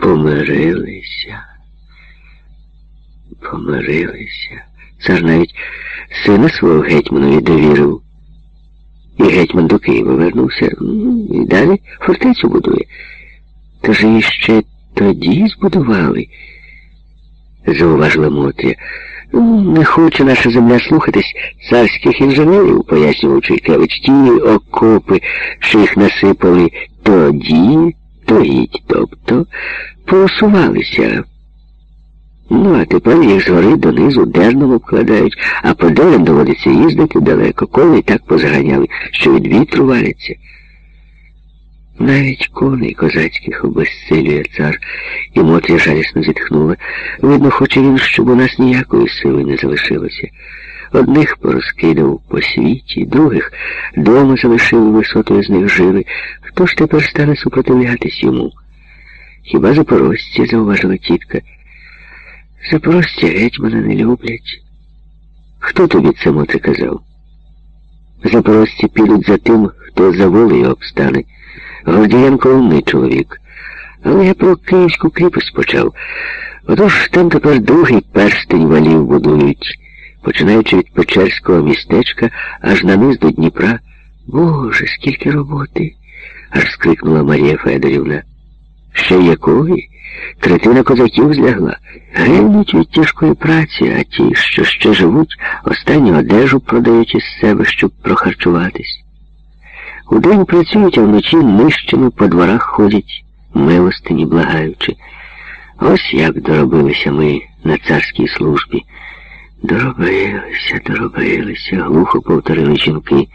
Помирилися. Помирилися. Цар навіть сина свого гетьманові довірив. І гетьман до Києва вернувся. І далі фортецю будує. Тож її ще тоді збудували, зауважила Мотря. Ну, не хоче наша земля слухатись царських інженерів, пояснював Чайкевич. Ті окопи, що їх насипали тоді, тоїть, тобто поусувалися. Ну, а тепер їх згори донизу дерном обкладають, а по деревам доводиться їздити далеко, коли і так позаганяли, що від вітру валяться. Навіть коней козацьких обезсилює цар, і Мотря жалісно зітхнула. Видно, хоче він, щоб у нас ніякої сили не залишилося. Одних порозкидав по світі, других дома залишив висотою з них жили. Хто ж тепер стане супротивлятись йому? Хіба запорожці, зауважила тітка. Запорожці гетьмана не люблять. Хто тобі це Мотря казав? Запорожці підуть за тим, хто за волею обстане. Гордієнко умний чоловік. Але я про Київську кріпость почав. Отож там тепер другий перстень валів будують, починаючи від Печерського містечка аж на низ до Дніпра. Боже, скільки роботи! аж скрикнула Марія Федорівна. Ще якої? Третина козаків злягла. Гинуть від тяжкої праці, а ті, що ще живуть, останню одежу продають із себе, щоб прохарчуватись. Удень працюють, а вночі нищими по дворах ходять, милостині благаючи. Ось як доробилися ми на царській службі. Доробилися, доробилися, глухо повторили жінки.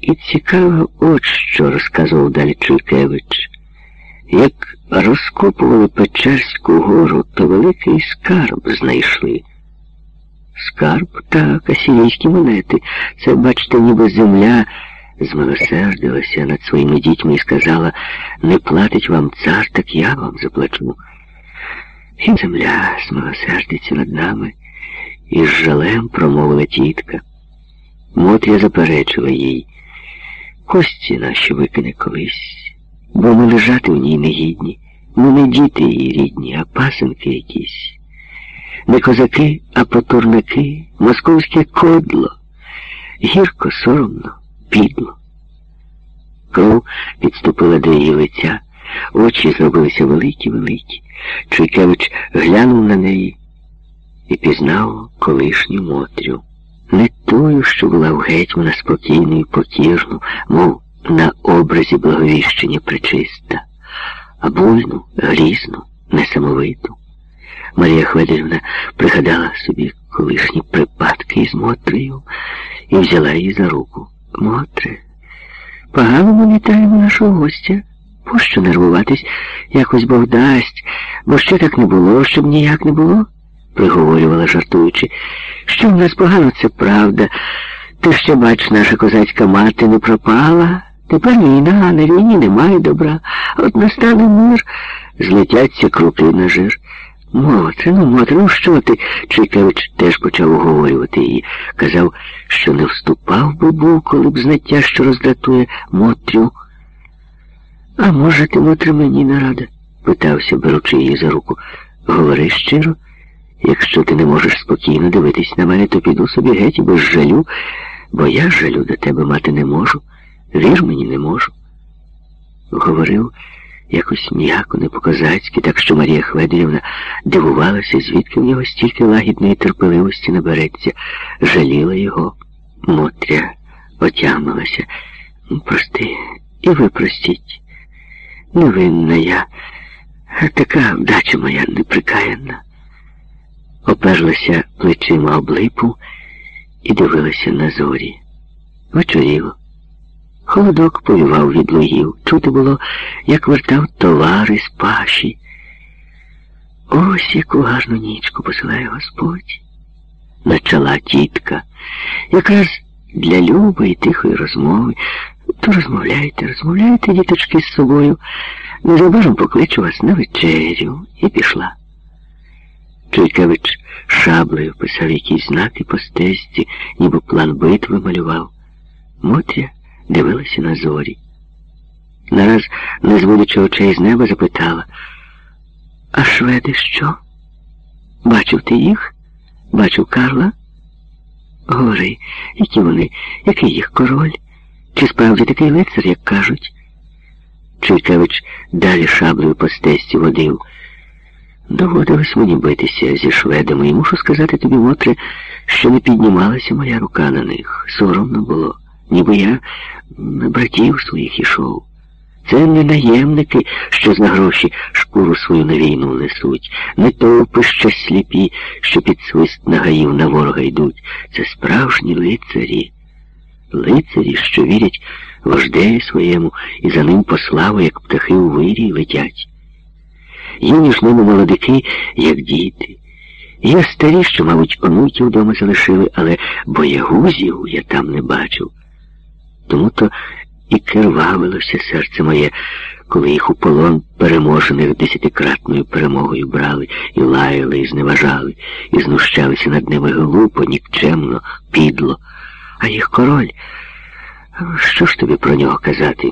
І цікаво, от що розказував далі Чуйкевич. Як розкопували Печерську гору, то великий скарб знайшли. Скарб та касілійські монети. Це, бачите, ніби земля змилосердилася над своїми дітьми і сказала, не платить вам цар, так я вам заплачу. І земля змилосердиться над нами, і з жалем промовила тітка. Мотря заперечила їй. Кості наші викине колись, бо ми лежати в ній негідні. Ми не діти її рідні, а пасенки якісь. Не козаки, а потурники, московське кодло. Гірко, соромно підло. Кров підступила до її лиця, очі зробилися великі-великі. Чуйкевич глянув на неї і пізнав колишню Мотрю. Не тою, що була в гетьмана спокійну і покірну, мов на образі благовіщення причиста, а буйну, грізну, несамовиту. Марія Хведерівна пригадала собі колишні припадки із Мотрею і взяла її за руку. Мотре, погано ми вітаємо нашого гостя. Пощо нервуватись, якось Бог дасть, бо ще так не було, щоб ніяк не було, приговорювала, жартуючи. Що в нас погано, це правда. Ти ще бач, наша козацька мати не пропала. Тепер війна, на війні немає добра. От настане мир, злетяться круки на жир. Мотре, ну, Мотре, ну що ти? Чайкевич теж почав оговорювати її. Казав, що не вступав би був, коли б знаття, що роздратує Мотрю. А може, ти, Мотре, мені не рада? питався, беручи її за руку. Говори щиро, якщо ти не можеш спокійно дивитись на мене, то піду собі геть без жалю, бо я жалю до тебе мати не можу. Вір мені не можу. Говорив якось м'яко, не по-козацьки, так що Марія Хведерівна дивувалася, звідки в нього стільки лагідної терпеливості набереться, жаліла його. Мотря отямилася. Прости, і ви простіть. Невинна я, така вдача моя неприкаянна. Оперлася плечима об липу і дивилася на зорі. Вечоріло. Холодок повівав від лугів. Чути було, як вертав товари з паші. Ось яку гарну нічку посилає Господь. Начала тітка, якраз для любої тихої розмови. То розмовляйте, розмовляйте, діточки, з собою. Незабаром покличу вас на вечерю і пішла. Чуйкевич шаблею писав якісь знаки по стежці, ніби план битви малював. Мотря дивилася на зорі. Нараз, не зводячи очей з неба, запитала, А шведи що? Бачив ти їх? Бачив Карла? Говори, які вони, який їх король? Чи справді такий лицар, як кажуть? Чуйкевич далі шаблею по стесті водив. Доводилось мені битися зі шведами, і мушу сказати тобі, Мотре, що не піднімалася моя рука на них. Соромно було, ніби я на братів своїх ішов. Це не наємники, що за гроші шкуру свою на війну несуть, не товпи що сліпі, що під свист нагаїв на ворога йдуть. Це справжні лицарі. Лицарі, що вірять вождею своєму і за ним по славу, як птахи у вирі, летять. Є між ними молодики, як діти. Є старі, що, мабуть, онуків вдома залишили, але боягузів я там не бачив. Тому то і кривавилося серце моє, коли їх у полон переможених десятикратною перемогою брали і лаяли, і зневажали, і знущалися над ними глупо, нікчемно, підло. А їх король, що ж тобі про нього казати?